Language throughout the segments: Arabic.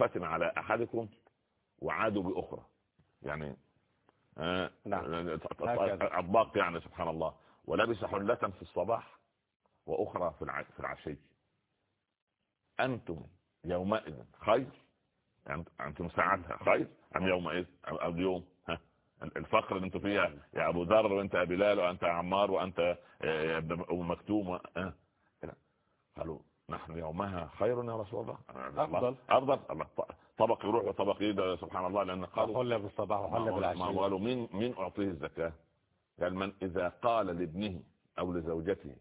رأفة على أحدكم وعادوا بأخرى. يعني آه نعم. أطباق يعني سبحان الله. ولبس حلة في الصباح وأخرى في في العشي. أنتم يومئذ خير؟ يعني أنتم ساعتها خير أم يومئذ؟ أو اليوم؟ ها. الفقر اللي أنتم فيها يا أبو ذر وأنت يا بلال وأنت يا عمار وأنت يا ابن أم مكتوم قالوا نحن يومها خير يا رسول الله. أفضل. أفضل. الله طبق يروح وطبق يده سبحان الله لأن قالوا حل بالصباح وحل بالعشاء قالوا مين مين أعطيه الزكاة؟ قال من إذا قال لابنه أو لزوجته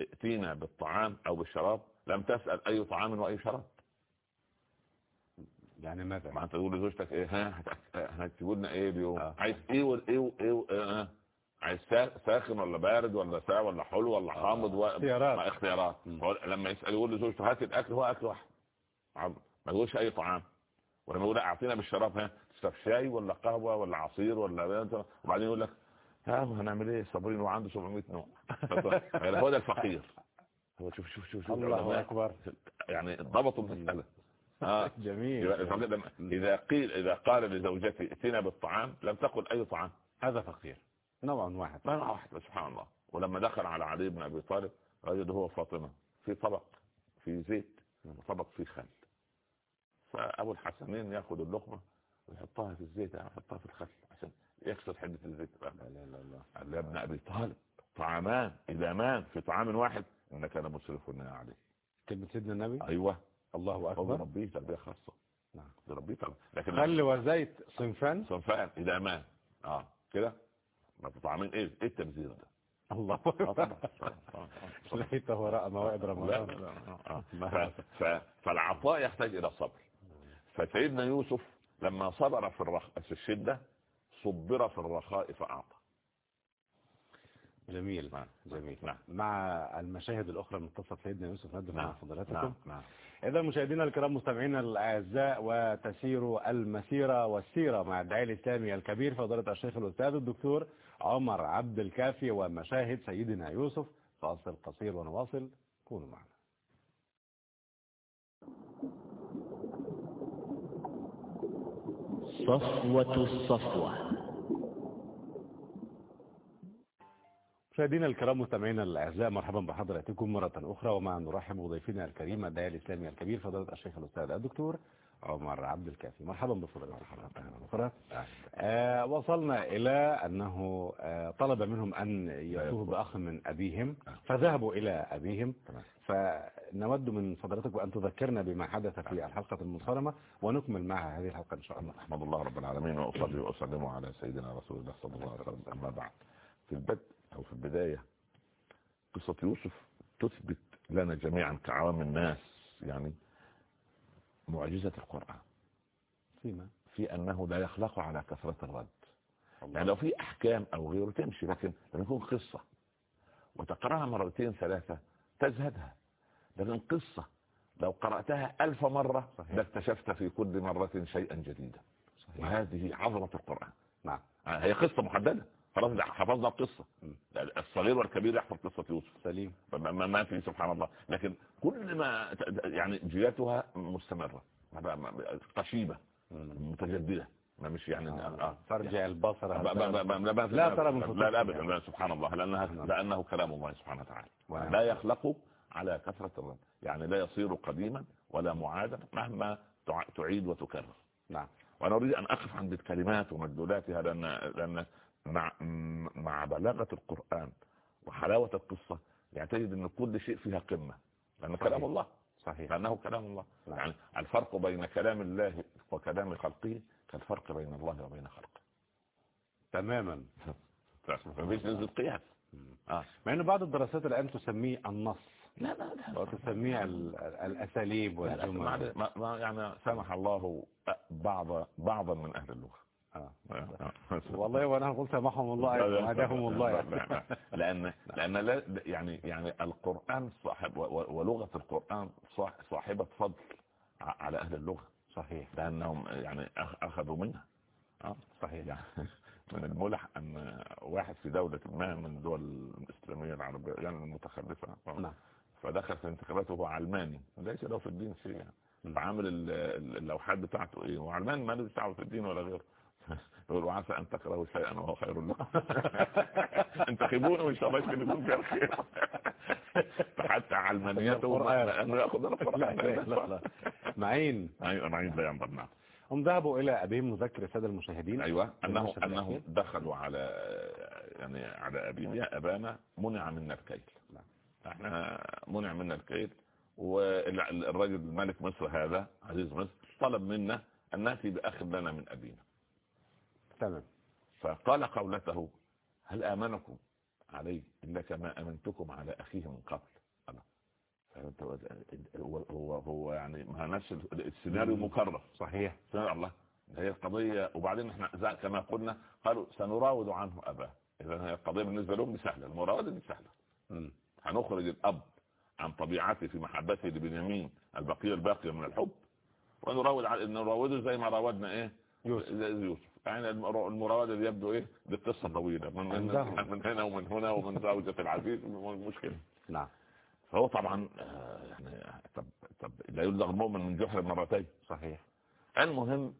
ائتينا بالطعام أو بالشراب لم تسأل أي طعام وأي شراب. يعني ماذا؟ ما أنت تقول لزوجتك إيه؟ ها؟ هتجيبوا لنا إيه اليوم؟ آه. عايز إيه وايه وايه. عايز ساخن ولا بارد ولا ساقع ولا حلو ولا آه. حامض و... اختيارات. اختيارات. لما يسأل يقول لزوجته هات الأكل هو أكل واحد. ما يقولش أي طعام. ولما يقول أعطينا بالشراب ها تشرب شاي ولا قهوة ولا عصير ولا وبعدين يقول لك ها هنعمل إيه؟ صابرين وعنده 700 نوع. هو ده الفقير. هو شوف شوف شوف, شوف. الله أكبر. يعني ضبطوا المسألة. آه. جميل. إذا قيل إذا قال لزوجته ائتنا بالطعام لم تقل أي طعام. هذا فقير. نوع واحد. نوع واحد سبحان الله. ولما دخل على علي بن أبي طالب وجد هو فاطمة في طبق في زيت وطبق في خل. فأبو الحسنين يأخذ اللقمة ويحطها في الزيت يحطها في الخل عشان يكسر حدة الزيت. لا لا لا قال يا ابن أبي طالب طعامان إذا في طعام واحد إنك لمسرف يا علي. كلمة سيدنا النبي؟ أيوه. الله أكبر. ربيه تربية خاصة. نعم. ربيه تربية. لكن خل وزيت صنفان؟ صنفان إذا ما آه كده؟ ما طعمين إيه؟ إيه التبذير ده؟ الله. اكبر ليته راى موائد رمضان. فالعطاء يحتاج إلى صبر. فسيدنا يوسف لما صبر في, الرخ... في الشدة صبر في الرخاء فأعطى. جميل نعم جميل. نعم. مع المشاهد الأخرى من قصة سيدنا يوسف نعم. مع فضلاتكم نعم. نعم. إذا مشاهدينا الكرام مستمعينا الأعزاء وتسير المسيرة والسيرة مع الداعي الإسلامي الكبير فضيلة الشيخ الأستاذ الدكتور عمر عبد الكافي ومشاهد سيدنا يوسف فاصل قصير ونواصل كونوا معنا. صفوة الصفوة. مشاهدينا الكرام مستمعينا الأعزاء مرحبا بحضراتكم مرة أخرى ومع نرحب بضيفنا الكريم الداعي الإسلامي الكبير فضيلة الشيخ الأستاذ الدكتور عمر عبد الكافي. مرحبا بفضيلة أخرى آه وصلنا إلى أنه آه طلب منهم أن يأتوه بأخ من أبيهم فذهبوا إلى أبيهم. فنود من فضلاتكم أن تذكرنا بما حدث في الحلقة المنصرمة ونكمل معها هذه الحلقة إن شاء الله. أحمد الله رب العالمين وأصلي وأسلم على سيدنا رسول الله صلى الله عليه وسلم. أما بعد في البدء أو في البداية قصة يوسف تثبت لنا جميعا كعوام الناس يعني معجزة القرآن. فيما؟ في أنه لا يخلق على كثرة الرد. الله. يعني لو في أحكام أو غيره تمشي لكن لما يكون قصة. وتقرأها مرتين ثلاثة تزهدها. لكن قصة لو قرأتها ألف مرة لاكتشفت في كل مرة شيئا جديدا. صحيح. وهذه عظمة القرآن. نعم. هي قصة محددة. خلاص حفظنا القصة الصغير والكبير يحفظ قصة يوسف. سليم. ما, ما في سبحان الله. لكن كل ما يعني جياتها مستمرة. قشيبة متجددة. ما مش يعني آه. ترجع يعني البصر لا ترى من لا لا ابدا. سبحان الله. لانها لأنه كلام الله سبحانه وتعالى. لا يخلق على كثرة الرد. يعني لا يصير قديما ولا معادا مهما تعيد وتكرر. نعم. وأنا أريد أن أقف عند الكلمات ومدلولاتها لأن لأن مع مع بلاغة القرآن وحلاوة القصة يعني تجد إن كل شيء فيها قمة لأنه كلام الله. صحيح. لأنه كلام الله. نعم. يعني الفرق بين كلام الله وكلام خلقه كالفرق بين الله وبين خلقه. تماما. مفيش نزل قياس آه. مع انه بعض الدراسات الآن تسميه النص. لا لا لا. وتسميه الأساليب والجمل. يعني سمح الله بعض بعضا من أهل اللغة. آه. والله وأنا قلت سامحهم الله هداهم الله. لأن لأن لا يعني يعني القرآن صاحب ولغة القرآن صاحبة فضل على أهل اللغة. صحيح. لأنهم يعني أخذوا منها. آه صحيح. يعني من الملح أن واحد في دولة ما من الدول الاسلامية العربية يعني المتخلفة. نعم. فدخل في انتخاباته هو علماني. ليس له في الدين شيء. يعني فعامل ال- ال- اللوحات بتاعته إيه؟ وعلمان ما له دعوة في الدين ولا غيره. يقول وعسى أن تكرهوا شيئا وهو خير لكم. انتخبونه وإن شاء الله يمكن يكون فيها الخير فحتى علمانيته. انه ياخذ القرآن. لا لا معين أيوه معين لا ينضم نعم. هم ذهبوا إلى أبيهم نذكر السادة المشاهدين. أيوه. انه أنهم الأخير. دخلوا على يعني على أبينا. يا أبانا منع منا الكيل. إحنا منع منا الكيل والراجل ملك مصر هذا عزيز مصر طلب منا أن نأتي بأخ لنا من أبينا. تمام. فقال قولته هل آمنكم عليه الا كما آمنتكم على أخيه من قبل. فأنت هو هو هو يعني ما نفس السيناريو. مكرر. صحيح. سبحان الله. هي القضية وبعدين إحنا كما قلنا قالوا سنراود عنه أباه. إذا هي القضية بالنسبة لهم سهلة. المراودة دي سهلة. هنخرج الأب عن طبيعته في محبته لبنيامين البقية الباقية من الحب ونراود نراوده زي ما راودنا إيه؟ يوسف. يوسف. يعني المرا- المراودة يبدو إيه؟ دي قصة طويلة. من, من, هنا ومن هنا ومن زوجة العزيز مشكلة نعم. فهو طبعا آه، يعني طب طب لا يلدغ المؤمن من جحر مرتين. صحيح. المهم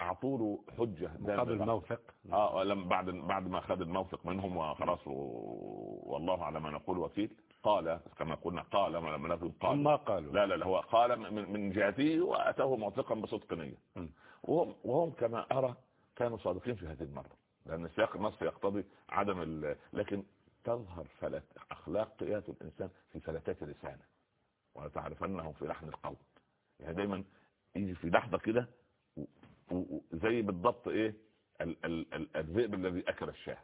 اعطوا له حجه مقابل دامغة. موثق آه لما بعد بعد ما خد الموثق منهم وخلاص. والله على ما نقول وكيل. قال كما قلنا قال ما لم نكن قال ما قالوا. لا لا لا هو قال من, من جهته وأتاه موثقا بصدق نية. وهم وهم كما أرى كانوا صادقين في هذه المرة لأن سياق النص يقتضي عدم ال... لكن تظهر فلت أخلاق قيادة الإنسان في فلتات لسانه. ولتعرفنه في لحن القول. يعني دايما يجي في لحظة كده زي بالضبط إيه ال- ال- ال- الذئب الذي أكل الشاة.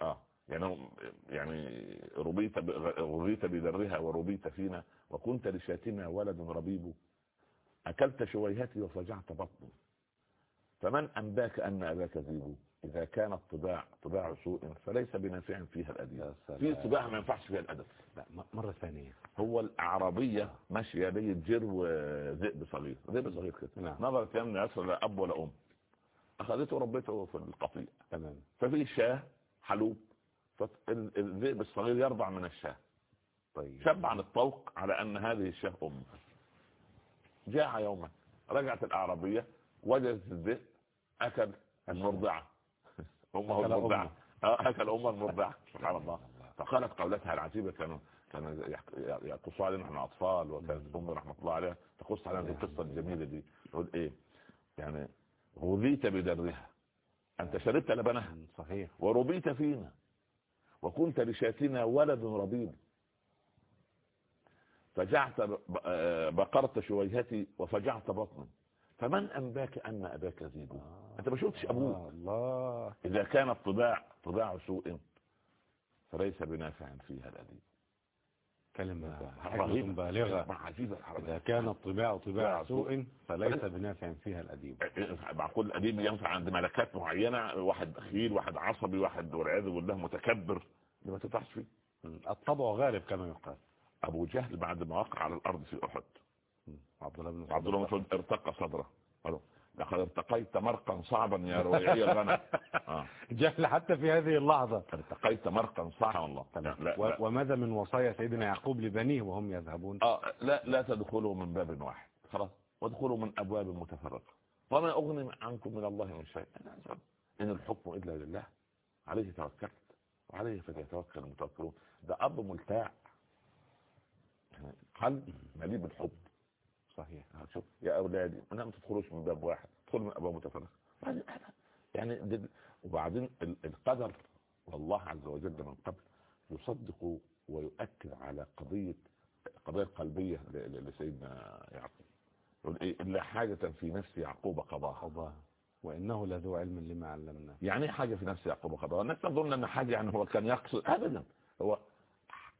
آه. يعني يعني ربيت ب- ربيت بدرها وربيت فينا وكنت لشاتنا ولد ربيب. أكلت شويهتي وفجعت بطني. فمن أنباك أن أباك ذيب إذا كان الطباع طباع سوء فليس بنافع فيها يا سلام. في طباع ما ينفعش فيها الأدب. لا مرة ثانية. هو الأعرابية ماشية لي جرو ذئب صغير. ذئب صغير كده. نعم. نظرت يمنى يسر لا أب ولا أم. أخذته وربيته في القطيع. تمام. ففي شاة حلوب. فالذئب الصغير يرضع من الشاة. طيب. شب عن الطوق على أن هذه الشاة أم. جاء يوما رجعت الأعرابية وجدت الذئب أكل المرضعة. أمه أكل المرضعة. أكل أمه المرضعة. سبحان الله. فقالت قولتها العجيبة كانوا كانوا يحك- يقصوا علينا إحنا أطفال وكانت أمي رحمة الله عليها تقص علينا القصة الجميلة دي. تقول إيه؟ يعني غذيت بدرها. أنت شربت لبنها. صحيح. وربيت فينا. وكنت لشاتنا ولد ربيب. فجعت آه، بقرت شويهتي وفجعت بطني. فمن أنباك أن أباك ذيب أنت ما شفتش أبوك. آه، الله. إذا كان الطباع طباع سوء فليس بنافع فيها الاديب كلمة. حكمة بالغة. عجيبة إذا كان الطباع طباع سوء. فليس بنافع فيها الأديب مع كل أديب ينفع عند ملكات معينة واحد بخيل واحد عصبي واحد والعياذ بالله متكبر. ما تنفعش فيه. الطبع غالب كما يقال. أبو جهل بعد ما وقع على الأرض في أحد. عبد الله بن عبد الله بن مسعود ارتقى صدره. قالوا لقد ارتقيت مرقا صعبا يا رويعي الغنم. آه. جهل حتى في هذه اللحظة. ارتقيت مرقا صعبا. والله. لا, لا, وماذا من وصايا سيدنا يعقوب لبنيه وهم يذهبون؟ آه لا لا تدخلوا من باب واحد. خلاص وادخلوا من أبواب متفرقة. وما أغني عنكم من الله من شيء. إن الحكم إلا لله. عليه توكلت. وعليه فليتوكل المتوكلون. ده أب ملتاع. يعني قلب مليء بالحب. صحيح. آه، شوف يا أولادي أنا ما تدخلوش من باب واحد ادخلوا من أبواب متفرقة. يعني وبعدين ال- القدر والله عز وجل من قبل يصدق ويؤكد على قضية قضية قلبية لسيدنا يعقوب. يقول إيه إلا حاجة في نفس يعقوب قضاها. قضاء وإنه لذو علم لما علمنا يعني إيه حاجة في نفس يعقوب قضاها؟ الناس تظن أن حاجة يعني هو كان يقصد أبدا. هو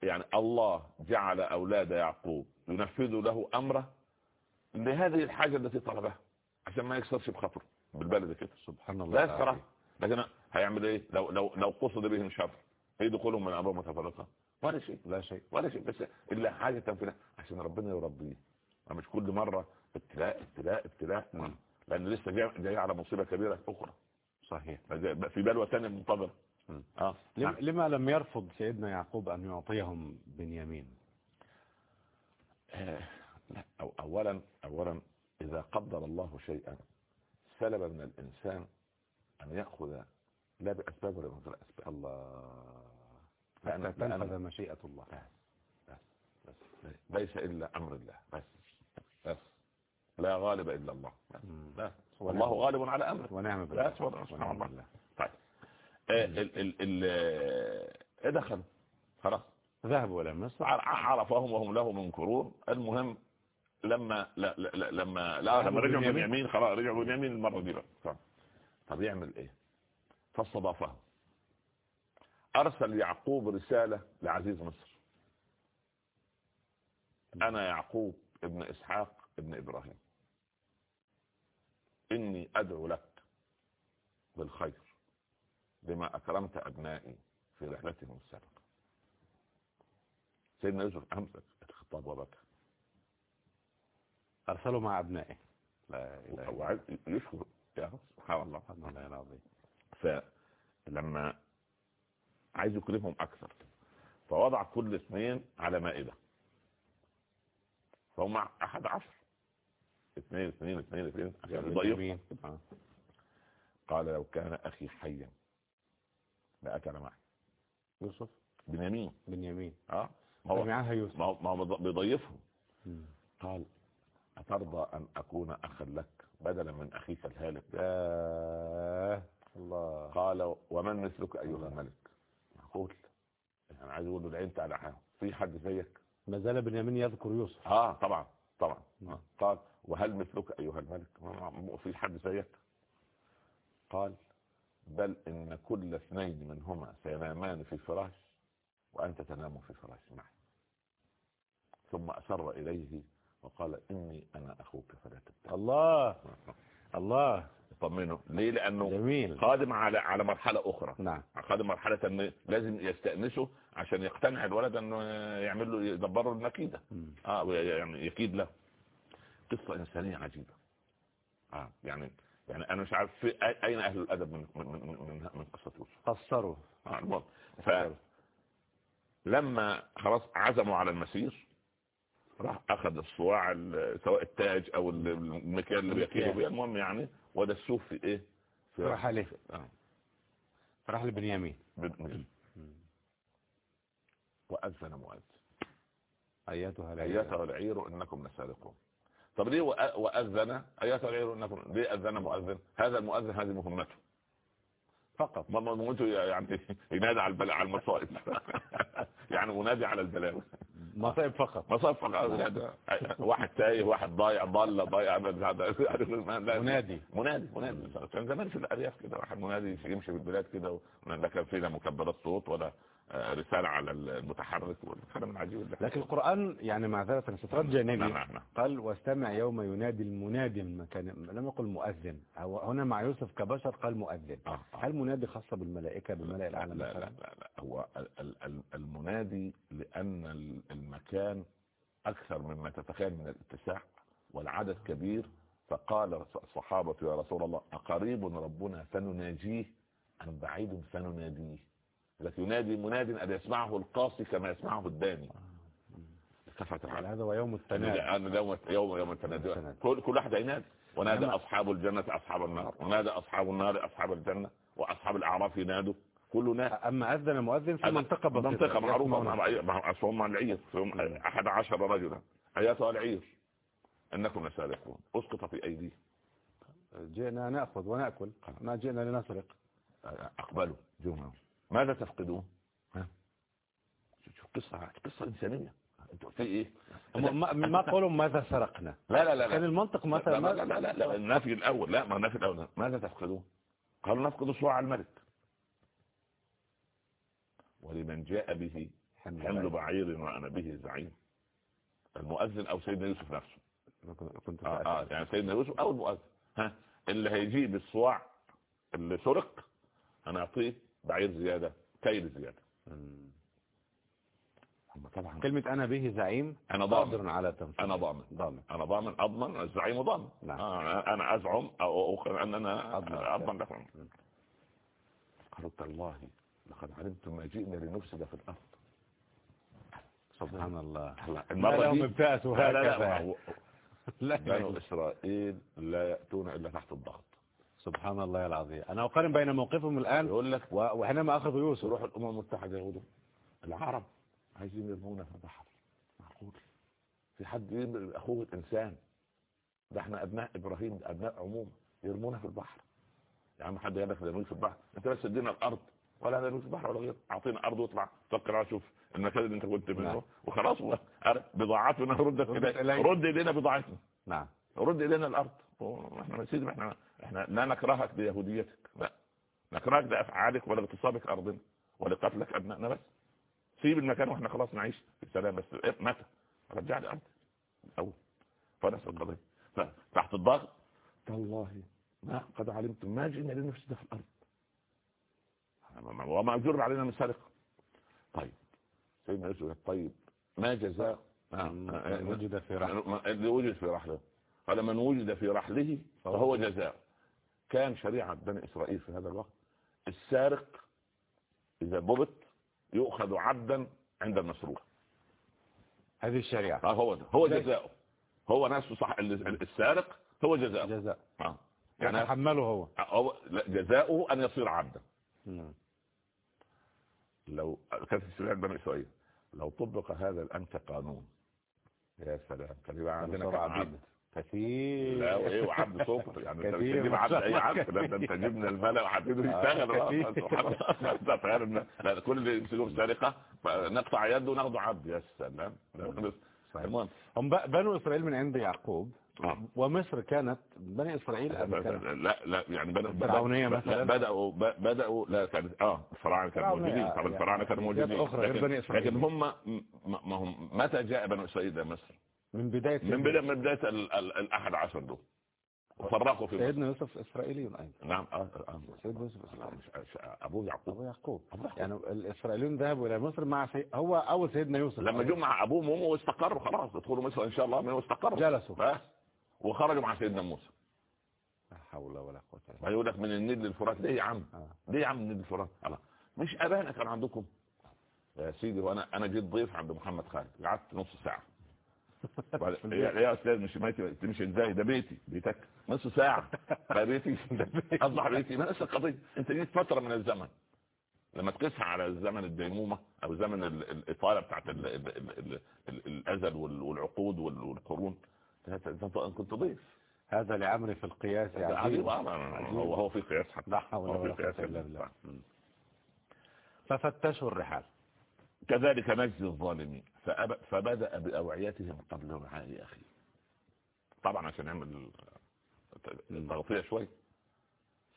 يعني الله جعل أولاد يعقوب ينفذوا له أمره لهذه الحاجة التي طلبها عشان ما يكسرش بخاطره بالبلد كده. سبحان الله. لا. يسرع لكن هيعمل إيه؟ لو لو لو قصد بهم شر. إيه دخولهم من أبواب متفرقة. ولا شيء. لا شيء. ولا شيء. بس إلا حاجة تنفذها عشان ربنا يربيه مش كل مرة ابتلاء ابتلاء ابتلاء. نعم. لأن لسه جاي, جاي على مصيبة كبيرة أخرى. صحيح. في بلوى ثانية منتظرة. آه. لم- نعم. لما لم يرفض سيدنا يعقوب أن يعطيهم بنيامين؟ آه، أو اولا اولا إذا قدر الله شيئا سلب من الإنسان أن يأخذ لا بأسباب ولا من غير أسباب. الله. لأن, تنفذ مشيئة الله. بس بس ليس إلا أمر الله. بس بس. لا غالب إلا الله. بس. بس. ونعم. والله غالب على أمره. ونعم بالله. بس ونعم الله. بالله. طيب. آه، ال ال ال آه، دخلوا. خلاص. ذهبوا إلى مصر. عرفهم وهم له منكرون. المهم لما لا لا لا لما لا لما رجعوا باليمين. باليمين خلاص رجعوا باليمين المرة دي بقى. طب. طب يعمل إيه؟ فاستضافهم أرسل يعقوب رسالة لعزيز مصر. أنا يعقوب ابن إسحاق ابن إبراهيم. إني أدعو لك بالخير بما أكرمت أبنائي في رحلتهم السابقة. سيدنا يوسف أمسك الخطاب وبكى. أرسلوا مع أبنائه. لا إله يشكر يا سبحان الله. سبحان الله العظيم فلما عايز يكرمهم أكثر فوضع كل اثنين على مائدة. فهم أحد عشر. اثنين اثنين اثنين اثنين. عشان يضيف. آه. قال لو كان أخي حيا لاكل معي. يوسف. بنيامين. بنيامين. آه. ما هو يوسف. ما هو بيضيفهم. قال أترضى أن أكون أخا لك بدلا من أخيك الهالك؟ يا الله. قال ومن مثلك أيها الملك؟ معقول أنا عايز أقول له أنت على حاجة. في حد زيك؟ ما زال بنيامين يذكر يوسف. آه طبعا طبعا. نعم. قال وهل مثلك أيها الملك؟ في حد زيك؟ قال بل إن كل اثنين منهما سينامان في فراش وأنت تنام في فراش معي. ثم أسر إليه وقال إني أنا أخوك فلا تبتئس الله. الله. طمنه. ليه؟ لأنه جميل. قادم على على مرحلة أخرى. نعم. قادم مرحلة أن لازم يستأنسه عشان يقتنع الولد أنه يعمل له يدبر له المكيدة. آه يعني يكيد له. قصة إنسانية عجيبة. آه يعني يعني أنا مش عارف في أي- أين أهل الأدب من من من من, من قصة يوسف قصروا. آه، المهم. فلما خلاص عزموا على المسير راح أخذ الصواع ال- سواء التاج ال- المكان اللي بيكيلوا بيه. المهم يعني ودسوه في إيه؟ في راح عليه. آه. راح لبنيامين. بن- وأذن مؤذن. أيتها العيال أيتها العير إنكم لسارقون. طب ليه وأذن؟ أيتها العير إنكم ليه أذن مؤذن؟ هذا المؤذن هذه مهمته. فقط. ما مهمته يعني ينادي على البلاء على المصائب يعني منادي على البلاوي. مصائب فقط. مصائب فقط. واحد تايه واحد ضايع ضل ضايع. منادي. منادي منادي. كان زمان في الأرياف كده واحد منادي يمشي في البلاد كده و- لا كان فيه لا مكبرات صوت ولا آه، رسالة على المتحرك والكلام العجيب اللي لكن القرآن يعني معذرة سترات جانبي نعم نعم نعم. قال واستمع يوم ينادي المنادي من مكان لم يقل مؤذن. هنا مع يوسف كبشر قال مؤذن. آه، آه. هل منادي خاصة بالملائكة بالملأ لا الأعلى لا, لا, لا, لا. هو ال- ال- ال- المنادي لأن ال- المكان أكثر مما تتخيل من الاتساع والعدد كبير. فقال الصحابة يا رسول الله أقريب ربنا فنناجيه أم بعيد فنناديه لكن ينادي مناد أن يسمعه القاصي كما يسمعه الداني. يعني العالم هذا هو يوم التنادي. يوم يوم يوم التنادي. كل كل واحد ينادي ونادى أصحاب الجنة أصحاب النار. ونادى أصحاب النار أصحاب الجنة. وأصحاب الأعراف ينادوا. كل ناس أما أذن مؤذن في منطقة بسيطة. منطقة معروفة. مع هم العير. أحد عشر رجلا. أياتها العير. إنكم لسارقون. أسقط في أيديهم جئنا نأخذ ونأكل. ما جئنا لنسرق. أقبلوا. جمعوا ماذا تفقدون؟ ها؟ شوف قصة قصة إنسانية. أنتوا في إيه؟ هم ما, ما قولوا ماذا سرقنا. لا لا لا كان لا المنطق لا مثلا لا لا لا, لا. النفي الأول. لا ما النفي الأول. ماذا تفقدون؟ قالوا نفقد صواع الملك. ولمن جاء به حمل بعير. وأنا به زعيم. المؤذن أو سيدنا يوسف نفسه. كنت آه آه يعني سيدنا يوسف أو المؤذن. ها؟ اللي هيجيب الصواع اللي سرق هنعطيه بعير زيادة كيل. هم طبعا كلمة أنا به زعيم أنا ضامن. قادر على تنفيذ أنا ضامن. ضامن. أنا ضامن أضمن الزعيم ضامن. نعم. آه أنا أزعم أو أو- أن أنا أضمن. أضمن لكم مم. قالوا تالله لقد علمتم ما جئنا لنفسد في الأرض. سبحان الله. الله، لهم دي ابتأسوا لا لا هكذا. بنو إسرائيل لا يأتون إلا تحت الضغط. سبحان الله العظيم. أنا أقارن بين موقفهم الآن يقول لك وحينما أخذوا يوسف. يروح الأمم المتحدة يقولوا العرب عايزين يرمونا في البحر. معقول؟ في حد يرمي أخوه الإنسان. ده إحنا أبناء إبراهيم أبناء عموم. يرمونا في البحر. يا عم حد يدخل يرميك في البحر. أنت بس ادينا الأرض. ولا نرميك في البحر ولا غير. أعطينا أرض واطلع. توكل على شوف المكان اللي أنت كنت نعم. منه وخلاص و- بضاعتنا. إليك. رد إلينا بضاعتنا. نعم. رد إلينا الأرض. إحنا يا سيدي إحنا إحنا لا نكرهك بيهوديتك. لا. نكرهك بأفعالك ولا باغتصابك أرضنا ولقتلك أبنائنا بس. سيب المكان وإحنا خلاص نعيش في سلام بس. إيه متى؟ رجع لي ارض الأول. فنفس القضية. فتحت الضغط. تالله. ما قد علمتم. ما جئنا لنفسد في الأرض. وما جر علينا من سرقة. طيب. سيدنا يوسف طيب ما جزاء؟ من وجد في رحم اللي وجد في رحله. قال من وجد في رحله فهو جزاء. كان شريعة بني إسرائيل في هذا الوقت السارق إذا ضبط يؤخذ عبدا عند المسروق. هذه الشريعة. آه هو ده. هو جزاؤه. هو نفسه صح ال- السارق هو جزاؤه. جزاء آه. يعني يتحمله هو. هو لا، جزاؤه أن يصير عبدا. نعم. لو كانت شريعة بني إسرائيل لو طبق هذا الآن كقانون يا سلام كان يبقى عندنا صار كم عبيد. عبد كثير لا وإيه وعبد سكر يعني أنت مش عبد أي عبد. ده أنت جبنا الملأ وحطيته آه، يشتغل بقى. فاهم لا كل اللي يمسكوه سرقة نقطع يده وناخده عبد يا سلام. المهم هم بنو إسرائيل من عند يعقوب آه. ومصر كانت بني إسرائيل قبل. لا لا يعني بدأ الفرعونية لا، مثلا؟ بدأوا ب- بدأوا لا كان آه الفراعنه كانوا موجودين يعني- طب الفراعنه كانوا يعني موجودين لكن-. لكن هم ما هم متى جاء بنو إسرائيل إلى مصر؟ من بداية من بدايه من بداية ال- ال- الأحد عشر دول. وفرقوا في سيدنا يوسف إسرائيلي أيضا نعم آه آه سيدنا يوسف إسرائيلي أبو يعقوب. أبو يعقوب. يعني الإسرائيليون ذهبوا إلى مصر مع سي... هو أول سيدنا يوسف. لما جو مع ابوهم وامه واستقروا خلاص ادخلوا مصر إن شاء الله واستقروا. جلسوا. وخرجوا مع سيدنا موسى. لا حول ولا قوة إلا بالله. هيقول لك من النيل للفرات. ليه يا عم؟ آه. ليه يا عم النيل للفرات؟ الله. مش أبانا كان عندكم. يا سيدي وأنا أنا جيت ضيف عند محمد خالد. قعدت نص بعد- يا يا أستاذ مش بيتي مش إزاي؟ ده بيتي بيتك. نص ساعة. ده بيتي. اصبح بيتي ما نفس القضية. أنت جيت فترة من الزمن لما تقيسها على زمن الديمومة أو زمن ال- ال- الإطالة بتاعت ال- ال- ال- ال- ال- الأزل وال- والعقود وال- والقرون. أنت كنت ضيف. هذا لعمري في القياس عجيب عجيب آه، هو هو في قياس حتى. لا حول هو ولا قوة قياس إلا بالله. ففتشوا الرحال. كذلك نجزي الظالمين. فبدأ بأوعيتهم قبل رعاء أخيه طبعا عشان يعمل تغطية شوي.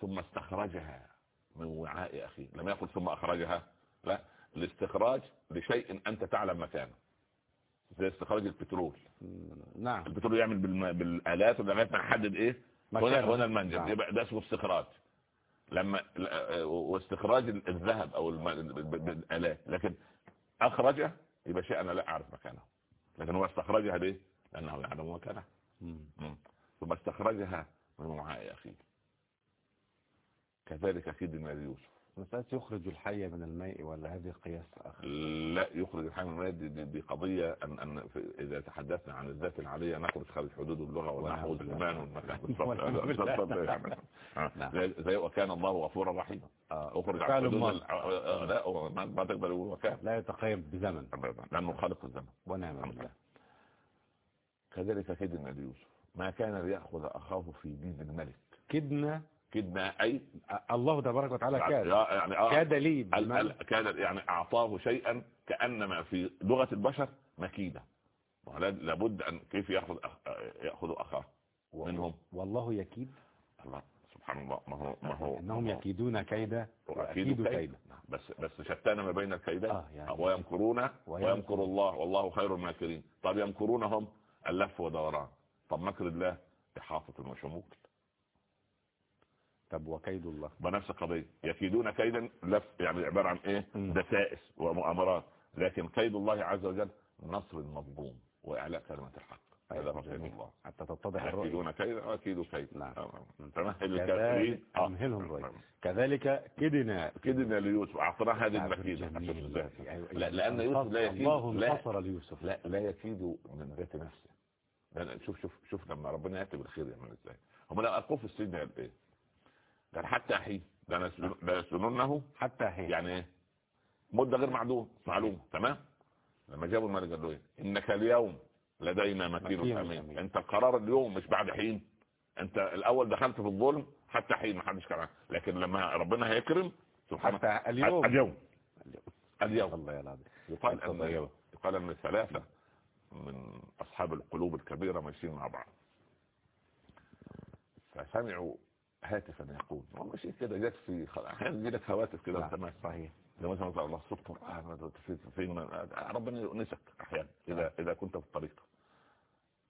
ثم استخرجها من وعاء أخيه. لم يقل ثم أخرجها. لا. الاستخراج لشيء أنت تعلم مكانه. زي استخراج البترول. نعم. البترول يعمل بالم... بالآلات ولغاية ما نحدد إيه؟ هنا. هنا المنجم. نعم. يبقى ده اسمه استخراج. لما لا- واستخراج الذهب أو الم- بالالات لكن أخرجه يبقى شيء أنا لا أعرف مكانه. لكن هو استخرجها ليه؟ لأنه يعلم. مم. ثم استخرجها من وعاء أخيه. كذلك كيدنا ليوسف مسألة يخرج الحي من الماء ولا هذه قياس آخر؟ لا يخرج الحي من الماء دي, دي, أن أن في- إذا تحدثنا عن الذات العاليه نخرج خارج حدود لله. بالضبط يعني. آه. نعم. زي- وكان الله غفورا رحيما. آه. أخرج عن حدود آه، لا ما يقول وكان. لا يتقيد بزمن. لأنه خالق الزمن. ونعم بالله. كذلك كدنا ليوسف ما كان ليأخذ أخاه في دين الملك. كدنا كدنا أي الله تبارك وتعالى كاد يعني آه كاد لي كان يعني أعطاه شيئا كأنما في لغة البشر مكيدة. لابد أن كيف يأخذ أخ... يأخذ أخاه منهم؟ والله يكيد. الله سبحان الله. ما هو ما هو إنهم يكيدون كيدا وأكيد كيد. كيدا بس بس شتان ما بين الكيدين؟ آه، يعني- ويمكرون. ويمكر. ويمكر الله والله خير الماكرين. طب يمكرونهم؟ اللف ودوران. طب مكر الله إحاطة وشمول طب وكيد الله. بنفس القضية. يكيدون كيدا لف يعني عبارة عن إيه. دسائس ومؤامرات. لكن كيد الله عز وجل نصر المظلوم وإعلاء كلمة الحق. هذا هو كيد جميل. الله. حتى تتضح الرؤية يكيدون كيدا ويكيدوا كيدا. نعم. آه. تمهل الكافرين آه. أمهلهم الرؤية كذلك كدنا كدنا ليوسف. أعطناه هذه عبد المكيدة. لا لأن يوسف لا يكيد الله انتصر ليوسف. لا, لا يكيد من ذات نفسه. يعني شوف شوف شوف لما ربنا يأتي بالخير يعمل إزاي. هم لو القوة في السجن قال إيه؟ قال حتى حين لا يسجنونه حتى حين يعني إيه؟ مدة غير معلوم معلومة. تمام؟ لما جابوا الملك قال له إيه؟ إنك اليوم لدينا مكين أمين. أنت القرار اليوم مش بعد حين. أنت الأول دخلت في الظلم حتى حين ما حدش كان. لكن لما ربنا هيكرم سبحانه حتى اليوم. اليوم. اليوم. الله يا العظيم. يقال. أن يقال أن ثلاثة من أصحاب القلوب الكبيرة ماشيين مع بعض. فسمعوا هاتفا يقول. هو ماشيين كده جت في أحيانا يجي لك هواتف كده. تمام صحيح. زي مثلا قال الله فين ربنا يؤنسك أحيانا إذا إذا كنت في الطريق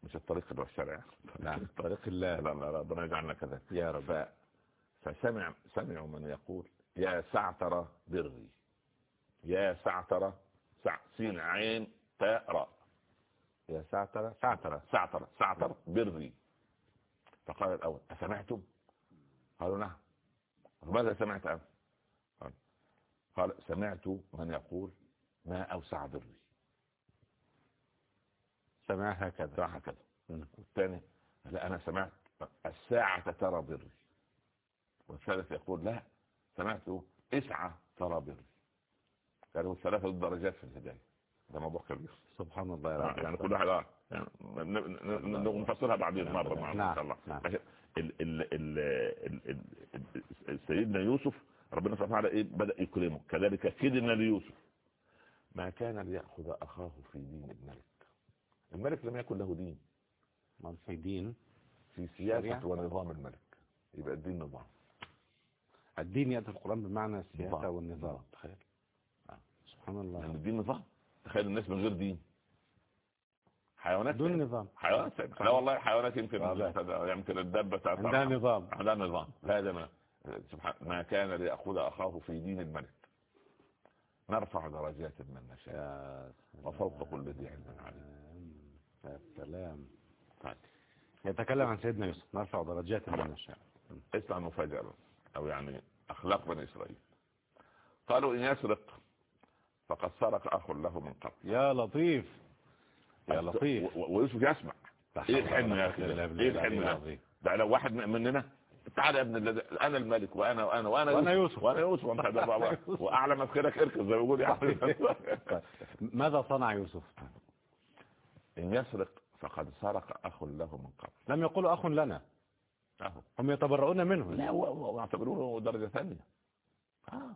مش الطريق اللي هو الشارع. نعم طريق الله. لا لا ربنا يجعلنا كذلك. يا رب. ف- فسمع سمعوا من يقول يا سعتر بري. يا سعتر سع سين عين تاء راء يا سعترة سعترة سعتر سعتر بري. فقال الأول أسمعتم؟ قالوا نعم. ماذا سمعت أنت؟ قال- سمعت من يقول ما أوسع بري. سمع هكذا. سمع هكذا. والثاني لا أنا سمعت الساعة ترى بري. والثالث يقول لا سمعت اسعى ترى بري. قالوا ثلاثة درجات في الهداية. ده موضوع كبير. سبحان الله يا رب. يعني كل واحد آه يعني نفصلها بعدين. مرة مع نعم، ان شاء الله. نعم. ال ال ال ال سيدنا يوسف ربنا سبحانه وتعالى إيه بدأ يكرمه كذلك كدنا ليوسف. ما كان ليأخذ أخاه في دين الملك. الملك لم يكن له دين. ما في دين. في. سياسة ونظام الملك. يبقى الدين نظام. الدين يأتي القرآن بمعنى السياسة نظام. والنظام تخيل. سبحان يعني الله الدين نظام. تخيل الناس من غير دين. حيوانات دون نظام. حيوانات لا والله حيوانات يمكن. يمكن الدبة عندها نظام. عندها نظام. ده ما سبحان ما كان ليأخذ أخاه في دين الملك. نرفع درجات من نشاء. وفوق كل ذي علم عليم. يا سلام. طيب. يتكلم عن سيدنا يوسف. نرفع درجات من نشاء. اسمع مفاجأة أو يعني أخلاق بني إسرائيل. قالوا إن يسرق فقد سرق أخ له من قبل. يا لطيف. يا لطيف. ويوسف يسمع. إيه الحلم يا أخي؟ إيه الحلم ده ده لو واحد مننا. تعال يا ابن الذي أنا الملك وأنا وأنا وأنا وأنا يوسف. وأنا يوسف. وأنت وأعلى خيرك اركز زي ما بيقول يعني ماذا صنع يوسف؟ إن يسرق فقد سرق أخ له من قبل. لم يقولوا أخ لنا. أهو. هم يتبرؤون منه. لا هو هو اعتبروه درجة ثانية. آه